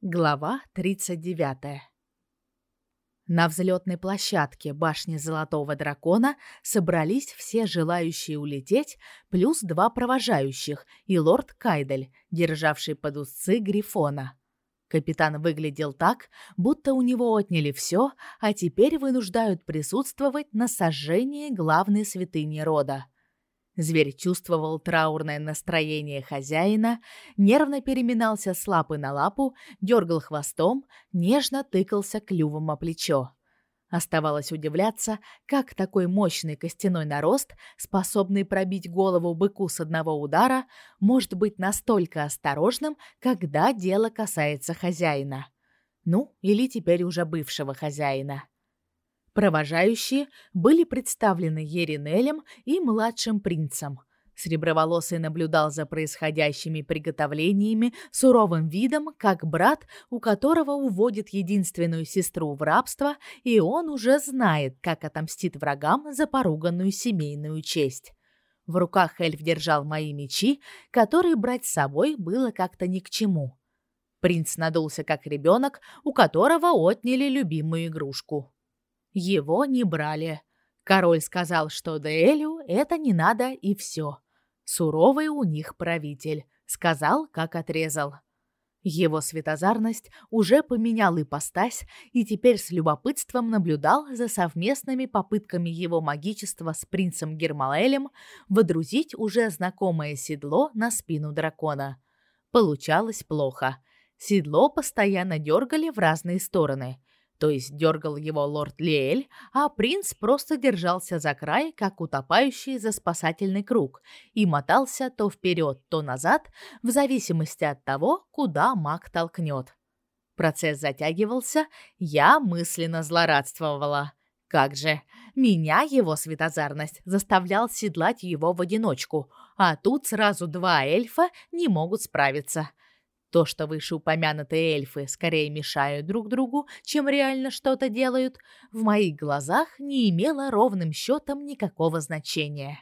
Глава 39. На взлетной площадке башни Золотого дракона собрались все желающие улететь, плюс два провожающих и лорд Кайдель, державший под узцы грифона. Капитан выглядел так, будто у него отняли все, а теперь вынуждают присутствовать на сожжении главной святыни рода – Зверь чувствовал траурное настроение хозяина, нервно переминался с лапы на лапу, дергал хвостом, нежно тыкался клювом о плечо. Оставалось удивляться, как такой мощный костяной нарост, способный пробить голову быку с одного удара, может быть настолько осторожным, когда дело касается хозяина. Ну, или теперь уже бывшего хозяина. Провожающие были представлены Еринелем и младшим принцем. Среброволосый наблюдал за происходящими приготовлениями суровым видом, как брат, у которого уводит единственную сестру в рабство, и он уже знает, как отомстит врагам за поруганную семейную честь. В руках эльф держал мои мечи, которые брать с собой было как-то ни к чему. Принц надулся как ребенок, у которого отняли любимую игрушку. Его не брали. Король сказал, что Деэлю это не надо и все. Суровый у них правитель. Сказал, как отрезал. Его светозарность уже поменял ипостась и теперь с любопытством наблюдал за совместными попытками его магичества с принцем Гермалелем водрузить уже знакомое седло на спину дракона. Получалось плохо. Седло постоянно дергали в разные стороны. То есть дергал его лорд Лиэль, а принц просто держался за край, как утопающий за спасательный круг, и мотался то вперед, то назад, в зависимости от того, куда маг толкнет. Процесс затягивался, я мысленно злорадствовала. Как же, меня его светозарность заставлял седлать его в одиночку, а тут сразу два эльфа не могут справиться – то, что вышеупомянутые эльфы скорее мешают друг другу, чем реально что-то делают, в моих глазах не имело ровным счетом никакого значения.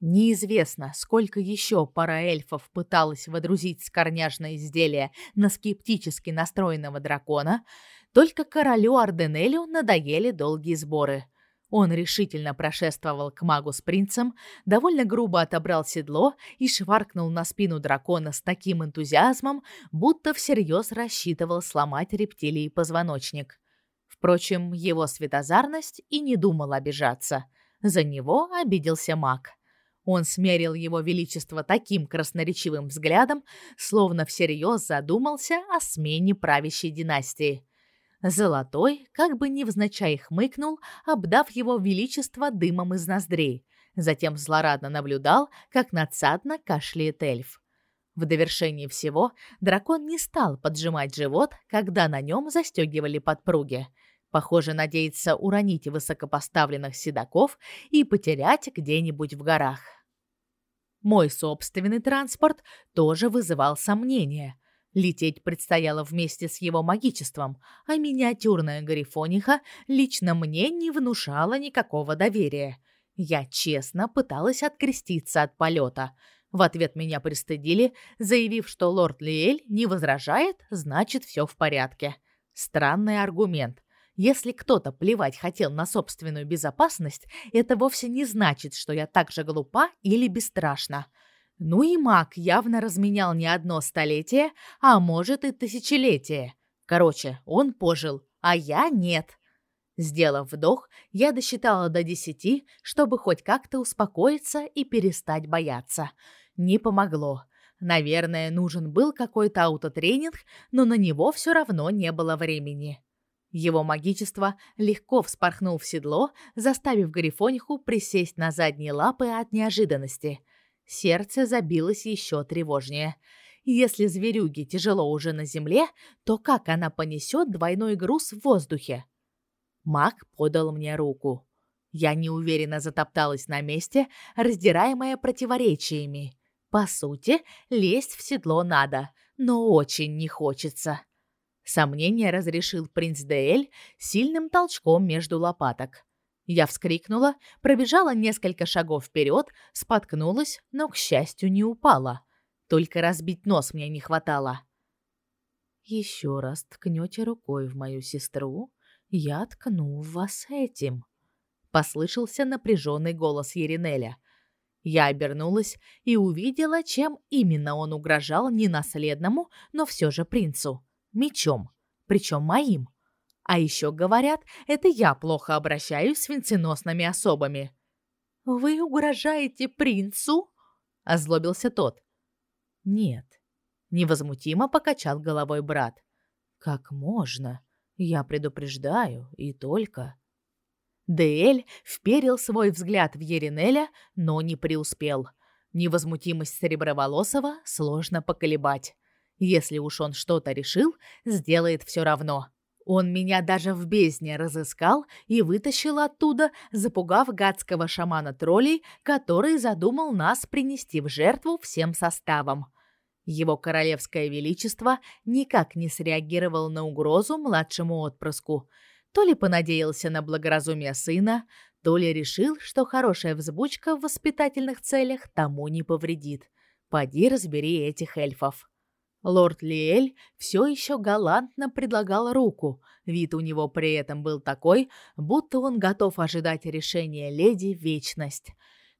Неизвестно, сколько еще пара эльфов пыталась водрузить скорняжное изделие на скептически настроенного дракона, только королю Арденелю надоели долгие сборы – он решительно прошествовал к магу с принцем, довольно грубо отобрал седло и шваркнул на спину дракона с таким энтузиазмом, будто всерьез рассчитывал сломать рептилии позвоночник. Впрочем, его светозарность и не думал обижаться. За него обиделся маг. Он смерил его величество таким красноречивым взглядом, словно всерьез задумался о смене правящей династии. Золотой, как бы невзначай хмыкнул, обдав его величество дымом из ноздрей. Затем злорадно наблюдал, как надсадно кашляет эльф. В довершении всего дракон не стал поджимать живот, когда на нем застегивали подпруги. Похоже, надеется уронить высокопоставленных седаков и потерять где-нибудь в горах. Мой собственный транспорт тоже вызывал сомнения. Лететь предстояло вместе с его магичеством, а миниатюрная Гарифониха лично мне не внушала никакого доверия. Я честно пыталась откреститься от полета. В ответ меня пристыдили, заявив, что лорд Лиэль не возражает, значит, все в порядке. Странный аргумент. Если кто-то плевать хотел на собственную безопасность, это вовсе не значит, что я так же глупа или бесстрашна. Ну и маг явно разменял не одно столетие, а может и тысячелетие. Короче, он пожил, а я нет. Сделав вдох, я досчитала до десяти, чтобы хоть как-то успокоиться и перестать бояться. Не помогло. Наверное, нужен был какой-то аутотренинг, но на него все равно не было времени. Его магичество легко вспорхнул в седло, заставив Гарифониху присесть на задние лапы от неожиданности. Сердце забилось еще тревожнее. Если зверюге тяжело уже на земле, то как она понесет двойной груз в воздухе? Маг подал мне руку. Я неуверенно затопталась на месте, раздираемая противоречиями. По сути, лезть в седло надо, но очень не хочется. Сомнение разрешил принц Деэль сильным толчком между лопаток. Я вскрикнула, пробежала несколько шагов вперед, споткнулась, но, к счастью, не упала. Только разбить нос мне не хватало. еще раз ткнете рукой в мою сестру, я ткну вас этим. Послышался напряженный голос Еринеля. Я обернулась и увидела, чем именно он угрожал ненаследному, но все же принцу. Мечом, причем моим. А еще говорят, это я плохо обращаюсь с венценосными особами. «Вы угрожаете принцу?» — озлобился тот. «Нет», — невозмутимо покачал головой брат. «Как можно? Я предупреждаю, и только...» Деэль вперил свой взгляд в Еринеля, но не преуспел. Невозмутимость Сереброволосого сложно поколебать. Если уж он что-то решил, сделает все равно. Он меня даже в бездне разыскал и вытащил оттуда, запугав гадского шамана троллей, который задумал нас принести в жертву всем составом. Его королевское величество никак не среагировал на угрозу младшему отпрыску. То ли понадеялся на благоразумие сына, то ли решил, что хорошая взбучка в воспитательных целях тому не повредит. Поди разбери этих эльфов. Лорд Лиэль все еще галантно предлагал руку. Вид у него при этом был такой, будто он готов ожидать решения леди вечность.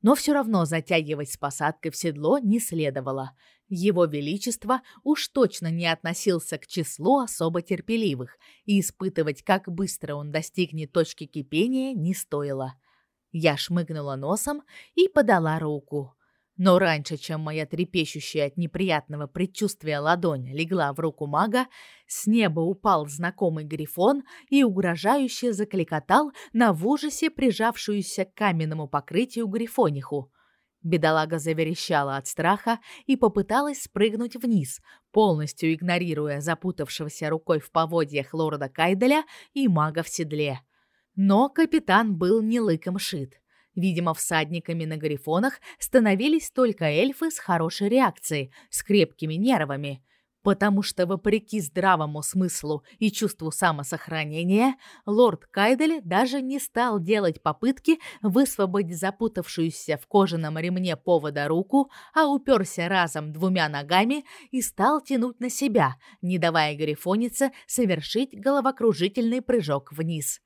Но все равно затягивать с посадкой в седло не следовало. Его величество уж точно не относился к числу особо терпеливых, и испытывать, как быстро он достигнет точки кипения, не стоило. Я шмыгнула носом и подала руку. Но раньше, чем моя трепещущая от неприятного предчувствия ладонь легла в руку мага, с неба упал знакомый грифон и угрожающе закликотал на в ужасе прижавшуюся к каменному покрытию грифониху. Бедолага заверещала от страха и попыталась спрыгнуть вниз, полностью игнорируя запутавшегося рукой в поводьях лорда Кайделя и мага в седле. Но капитан был не лыком шит. Видимо, всадниками на грифонах становились только эльфы с хорошей реакцией, с крепкими нервами, потому что вопреки здравому смыслу и чувству самосохранения, лорд Кайдель даже не стал делать попытки высвободить запутавшуюся в кожаном ремне повода руку, а уперся разом двумя ногами и стал тянуть на себя, не давая грифонице совершить головокружительный прыжок вниз.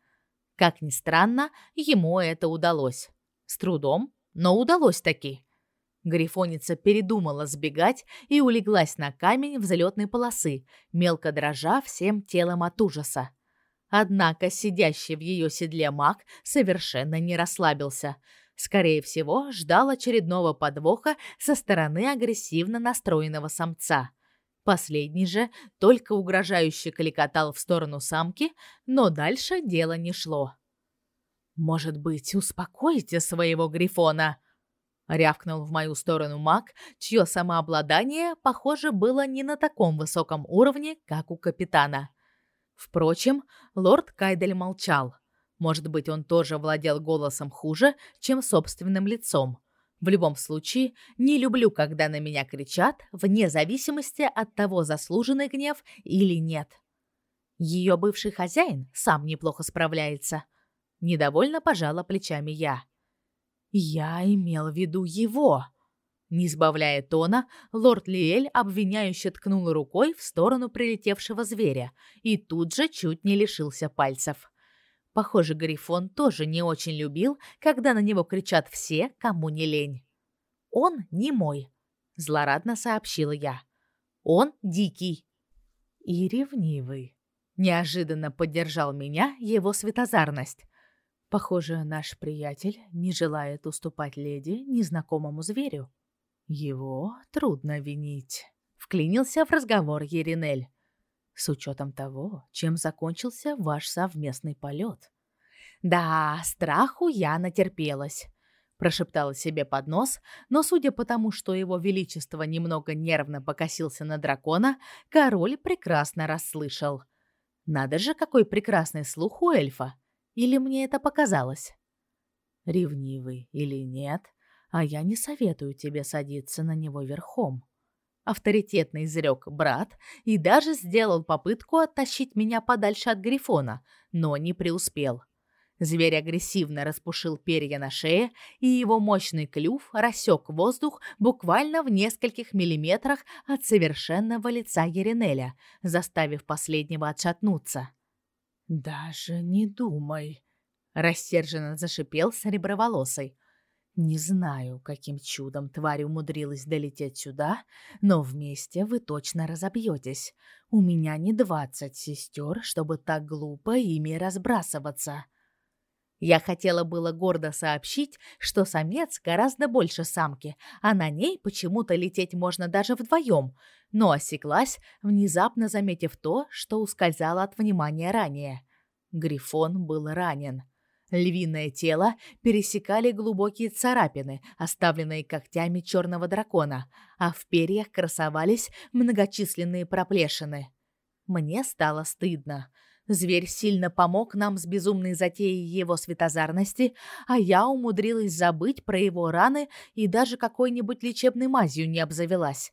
Как ни странно, ему это удалось. С трудом, но удалось таки. Грифоница передумала сбегать и улеглась на камень взлетной полосы, мелко дрожа всем телом от ужаса. Однако сидящий в ее седле маг совершенно не расслабился. Скорее всего, ждал очередного подвоха со стороны агрессивно настроенного самца. Последний же только угрожающе кликотал в сторону самки, но дальше дело не шло. Может быть, успокоите своего грифона, рявкнул в мою сторону маг, чье самообладание, похоже, было не на таком высоком уровне, как у капитана. Впрочем, лорд Кайдель молчал. Может быть, он тоже владел голосом хуже, чем собственным лицом. В любом случае, не люблю, когда на меня кричат, вне зависимости от того, заслуженный гнев или нет. Ее бывший хозяин сам неплохо справляется. Недовольно пожала плечами я. Я имел в виду его. Не сбавляя тона, лорд Лиэль обвиняюще ткнул рукой в сторону прилетевшего зверя и тут же чуть не лишился пальцев. Похоже, Грифон тоже не очень любил, когда на него кричат все, кому не лень. Он не мой, злорадно сообщила я. Он дикий и ревнивый. Неожиданно поддержал меня его светозарность. Похоже, наш приятель не желает уступать леди незнакомому зверю. Его трудно винить. Вклинился в разговор Еринель. С учетом того, чем закончился ваш совместный полет. Да, страху я натерпелась, прошептала себе под нос, но судя по тому, что его величество немного нервно покосился на дракона, король прекрасно расслышал. Надо же, какой прекрасный слух у эльфа. Или мне это показалось? Ревнивый или нет, а я не советую тебе садиться на него верхом. Авторитетно изрек брат и даже сделал попытку оттащить меня подальше от Грифона, но не преуспел. Зверь агрессивно распушил перья на шее, и его мощный клюв рассек воздух буквально в нескольких миллиметрах от совершенного лица Еринеля, заставив последнего отшатнуться. «Даже не думай», — рассерженно зашипел сереброволосый. «Не знаю, каким чудом тварь умудрилась долететь сюда, но вместе вы точно разобьетесь. У меня не двадцать сестер, чтобы так глупо ими разбрасываться». Я хотела было гордо сообщить, что самец гораздо больше самки, а на ней почему-то лететь можно даже вдвоем, но осеклась, внезапно заметив то, что ускользало от внимания ранее. Грифон был ранен. Львиное тело пересекали глубокие царапины, оставленные когтями черного дракона, а в перьях красовались многочисленные проплешины. Мне стало стыдно. Зверь сильно помог нам с безумной затеей его светозарности, а я умудрилась забыть про его раны и даже какой-нибудь лечебной мазью не обзавелась.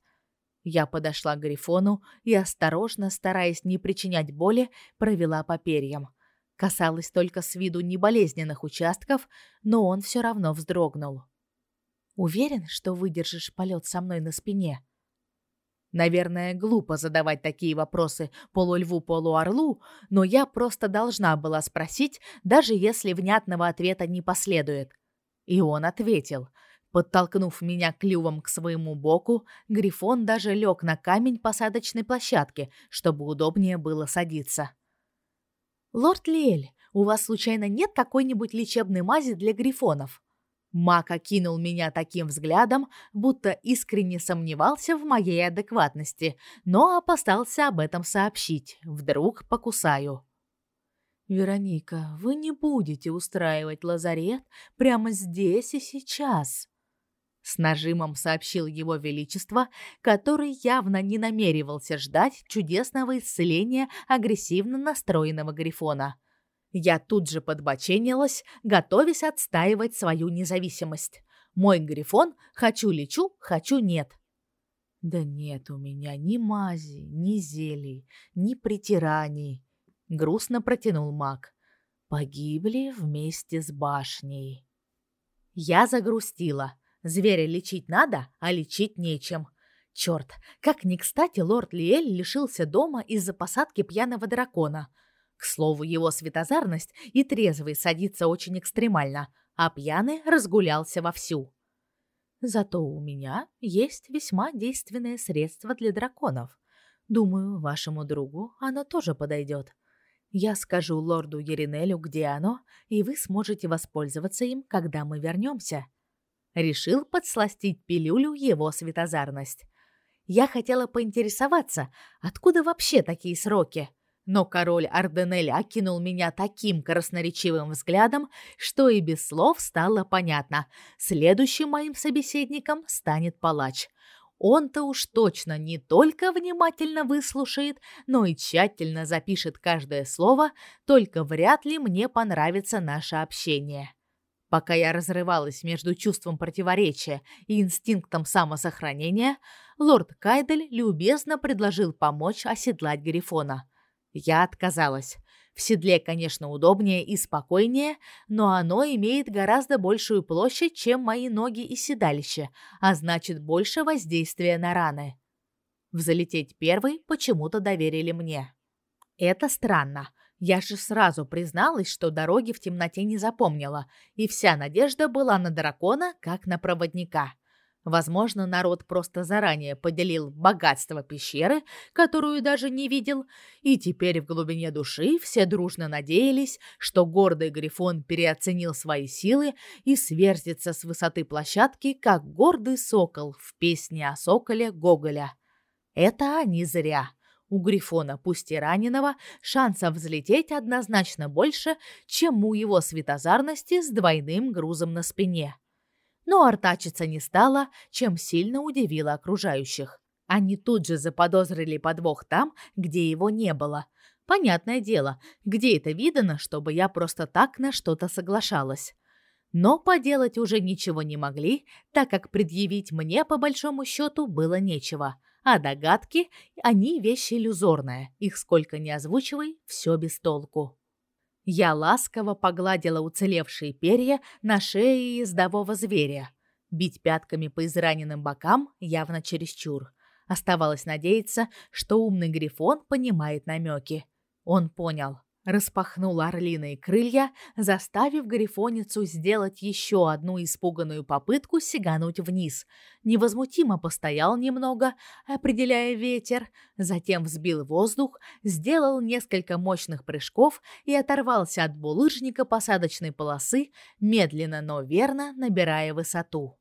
Я подошла к Грифону и осторожно, стараясь не причинять боли, провела по перьям. Касалась только с виду неболезненных участков, но он все равно вздрогнул. Уверен, что выдержишь полет со мной на спине? Наверное, глупо задавать такие вопросы полульву-полуорлу, но я просто должна была спросить, даже если внятного ответа не последует. И он ответил. Подтолкнув меня клювом к своему боку, Грифон даже лег на камень посадочной площадки, чтобы удобнее было садиться. «Лорд Лиэль, у вас случайно нет какой-нибудь лечебной мази для грифонов?» Мак окинул меня таким взглядом, будто искренне сомневался в моей адекватности, но опасался об этом сообщить. Вдруг покусаю. Вероника, вы не будете устраивать лазарет прямо здесь и сейчас, с нажимом сообщил его величество, который явно не намеревался ждать чудесного исцеления агрессивно настроенного грифона. Я тут же подбоченилась, готовясь отстаивать свою независимость. Мой грифон хочу лечу, хочу нет. Да нет у меня ни мази, ни зелий, ни притираний, грустно протянул маг. Погибли вместе с башней. Я загрустила. Зверя лечить надо, а лечить нечем. Черт, как ни кстати лорд Лиэль лишился дома из-за посадки пьяного дракона — к слову, его светозарность и трезвый садится очень экстремально, а пьяный разгулялся вовсю. Зато у меня есть весьма действенное средство для драконов. Думаю, вашему другу оно тоже подойдет. Я скажу лорду Еринелю, где оно, и вы сможете воспользоваться им, когда мы вернемся. Решил подсластить пилюлю его светозарность. Я хотела поинтересоваться, откуда вообще такие сроки? Но король Арденель окинул меня таким красноречивым взглядом, что и без слов стало понятно. Следующим моим собеседником станет палач. Он-то уж точно не только внимательно выслушает, но и тщательно запишет каждое слово, только вряд ли мне понравится наше общение. Пока я разрывалась между чувством противоречия и инстинктом самосохранения, лорд Кайдель любезно предложил помочь оседлать Грифона. Я отказалась. В седле, конечно, удобнее и спокойнее, но оно имеет гораздо большую площадь, чем мои ноги и седалище, а значит, больше воздействия на раны. Взлететь первой почему-то доверили мне. Это странно. Я же сразу призналась, что дороги в темноте не запомнила, и вся надежда была на дракона, как на проводника. Возможно, народ просто заранее поделил богатство пещеры, которую даже не видел, и теперь в глубине души все дружно надеялись, что гордый Грифон переоценил свои силы и сверзится с высоты площадки, как гордый сокол в песне о соколе Гоголя. Это они зря. У Грифона, пусть и раненого, шансов взлететь однозначно больше, чем у его светозарности с двойным грузом на спине но артачиться не стала, чем сильно удивила окружающих. Они тут же заподозрили подвох там, где его не было. Понятное дело, где это видано, чтобы я просто так на что-то соглашалась. Но поделать уже ничего не могли, так как предъявить мне по большому счету было нечего. А догадки, они вещи иллюзорная, их сколько ни озвучивай, все без толку. Я ласково погладила уцелевшие перья на шее ездового зверя. Бить пятками по израненным бокам явно чересчур. Оставалось надеяться, что умный грифон понимает намеки. Он понял. Распахнул орлиные крылья, заставив грифоницу сделать еще одну испуганную попытку сигануть вниз. Невозмутимо постоял немного, определяя ветер, затем взбил воздух, сделал несколько мощных прыжков и оторвался от булыжника посадочной полосы, медленно, но верно набирая высоту.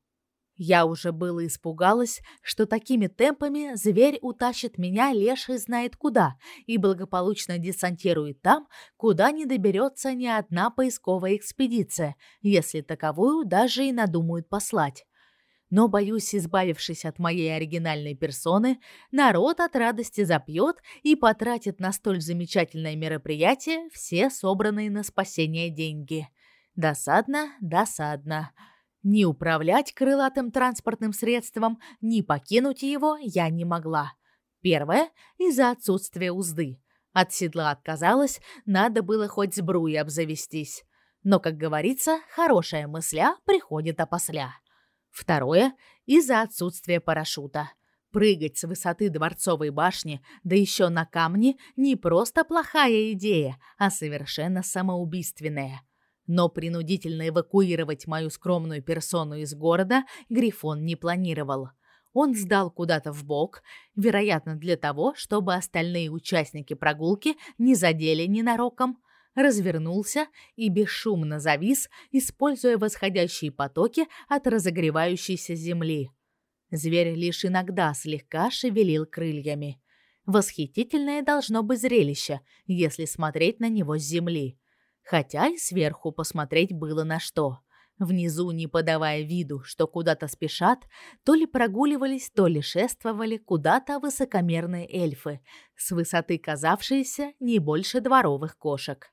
Я уже было испугалась, что такими темпами зверь утащит меня леший знает куда и благополучно десантирует там, куда не доберется ни одна поисковая экспедиция, если таковую даже и надумают послать. Но, боюсь, избавившись от моей оригинальной персоны, народ от радости запьет и потратит на столь замечательное мероприятие все собранные на спасение деньги. Досадно, досадно. Ни управлять крылатым транспортным средством, ни покинуть его я не могла. Первое из-за отсутствия узды. От седла отказалась, надо было хоть сбруей обзавестись. Но, как говорится, хорошая мысля приходит опосля. Второе из-за отсутствия парашюта. Прыгать с высоты дворцовой башни, да еще на камни, не просто плохая идея, а совершенно самоубийственная. Но принудительно эвакуировать мою скромную персону из города Грифон не планировал. Он сдал куда-то в бок, вероятно, для того, чтобы остальные участники прогулки не задели ненароком, развернулся и бесшумно завис, используя восходящие потоки от разогревающейся земли. Зверь лишь иногда слегка шевелил крыльями. Восхитительное должно быть зрелище, если смотреть на него с земли хотя и сверху посмотреть было на что. Внизу, не подавая виду, что куда-то спешат, то ли прогуливались, то ли шествовали куда-то высокомерные эльфы, с высоты казавшиеся не больше дворовых кошек.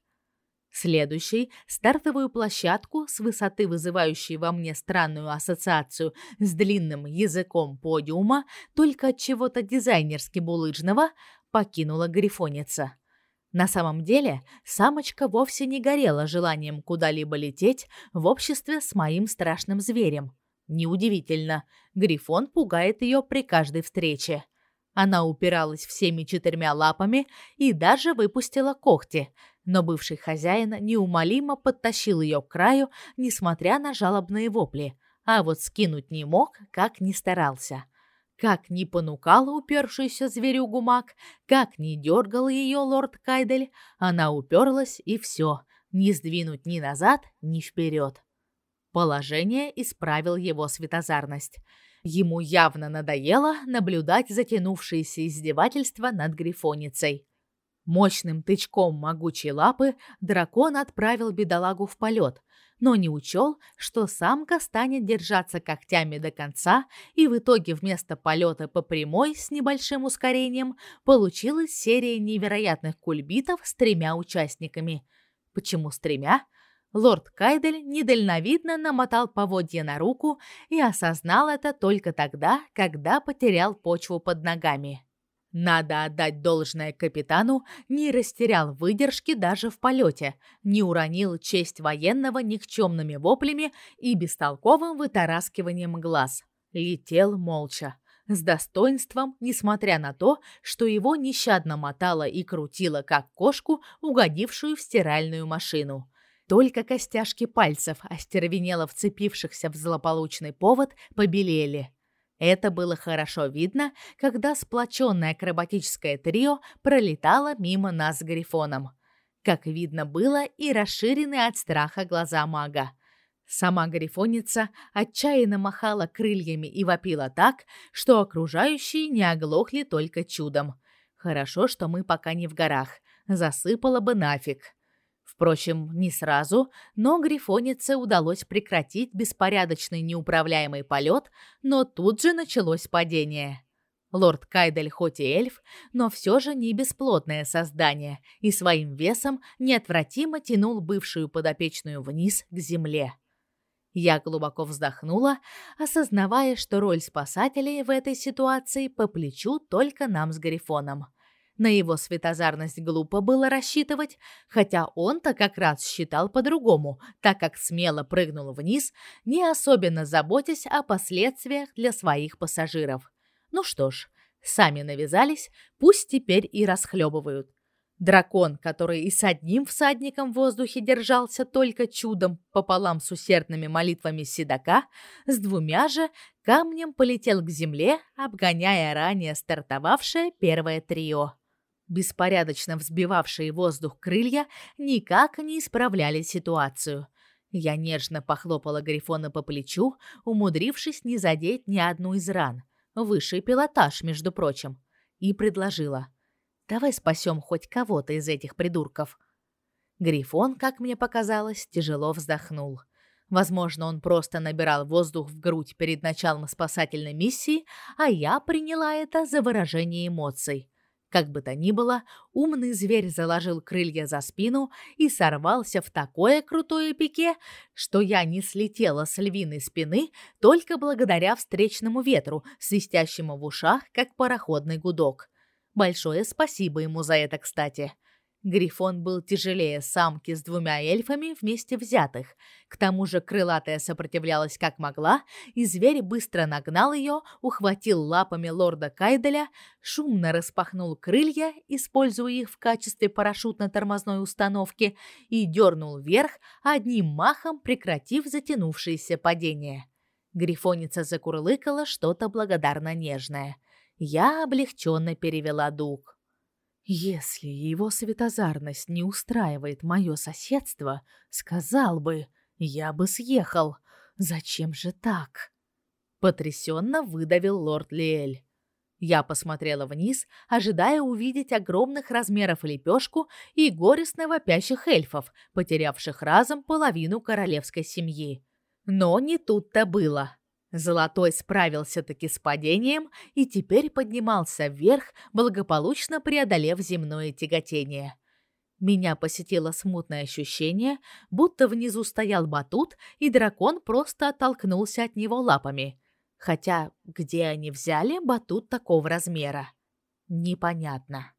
Следующий стартовую площадку с высоты вызывающей во мне странную ассоциацию с длинным языком подиума, только от чего-то дизайнерски булыжного, покинула грифоница. На самом деле, самочка вовсе не горела желанием куда-либо лететь в обществе с моим страшным зверем. Неудивительно, Грифон пугает ее при каждой встрече. Она упиралась всеми четырьмя лапами и даже выпустила когти, но бывший хозяин неумолимо подтащил ее к краю, несмотря на жалобные вопли, а вот скинуть не мог, как ни старался. Как ни понукал упершийся зверюгу маг, как ни дергал ее лорд Кайдель, она уперлась и все, не сдвинуть ни назад, ни вперед. Положение исправил его светозарность. Ему явно надоело наблюдать затянувшееся издевательство над грифоницей. Мощным тычком могучей лапы дракон отправил бедолагу в полет, но не учел, что самка станет держаться когтями до конца, и в итоге вместо полета по прямой с небольшим ускорением получилась серия невероятных кульбитов с тремя участниками. Почему с тремя? Лорд Кайдель недальновидно намотал поводья на руку и осознал это только тогда, когда потерял почву под ногами. Надо отдать должное капитану, не растерял выдержки даже в полете, не уронил честь военного никчемными воплями и бестолковым вытараскиванием глаз. Летел молча, с достоинством, несмотря на то, что его нещадно мотало и крутило, как кошку, угодившую в стиральную машину. Только костяшки пальцев, остервенело вцепившихся в злополучный повод, побелели. Это было хорошо видно, когда сплоченное акробатическое трио пролетало мимо нас с Грифоном. Как видно было и расширенные от страха глаза мага. Сама Грифоница отчаянно махала крыльями и вопила так, что окружающие не оглохли только чудом. Хорошо, что мы пока не в горах. Засыпало бы нафиг. Впрочем, не сразу, но грифонице удалось прекратить беспорядочный неуправляемый полет, но тут же началось падение. Лорд Кайдель хоть и эльф, но все же не бесплотное создание и своим весом неотвратимо тянул бывшую подопечную вниз к земле. Я глубоко вздохнула, осознавая, что роль спасателей в этой ситуации по плечу только нам с Грифоном. На его светозарность глупо было рассчитывать, хотя он-то как раз считал по-другому, так как смело прыгнул вниз, не особенно заботясь о последствиях для своих пассажиров. Ну что ж, сами навязались, пусть теперь и расхлебывают. Дракон, который и с одним всадником в воздухе держался только чудом пополам с усердными молитвами седока, с двумя же камнем полетел к земле, обгоняя ранее стартовавшее первое трио. Беспорядочно взбивавшие воздух крылья никак не исправляли ситуацию. Я нежно похлопала Грифона по плечу, умудрившись не задеть ни одну из ран. Высший пилотаж, между прочим. И предложила. «Давай спасем хоть кого-то из этих придурков». Грифон, как мне показалось, тяжело вздохнул. Возможно, он просто набирал воздух в грудь перед началом спасательной миссии, а я приняла это за выражение эмоций. Как бы то ни было, умный зверь заложил крылья за спину и сорвался в такое крутое пике, что я не слетела с львиной спины только благодаря встречному ветру, свистящему в ушах, как пароходный гудок. Большое спасибо ему за это, кстати. Грифон был тяжелее самки с двумя эльфами вместе взятых. К тому же крылатая сопротивлялась как могла, и зверь быстро нагнал ее, ухватил лапами лорда Кайделя, шумно распахнул крылья, используя их в качестве парашютно-тормозной установки, и дернул вверх, одним махом прекратив затянувшееся падение. Грифоница закурлыкала что-то благодарно нежное. Я облегченно перевела дух. Если его светозарность не устраивает мое соседство, сказал бы, я бы съехал. Зачем же так? Потрясенно выдавил лорд Лиэль. Я посмотрела вниз, ожидая увидеть огромных размеров лепешку и горестно вопящих эльфов, потерявших разом половину королевской семьи. Но не тут-то было. Золотой справился таки с падением и теперь поднимался вверх, благополучно преодолев земное тяготение. Меня посетило смутное ощущение, будто внизу стоял батут, и дракон просто оттолкнулся от него лапами. Хотя где они взяли батут такого размера? Непонятно.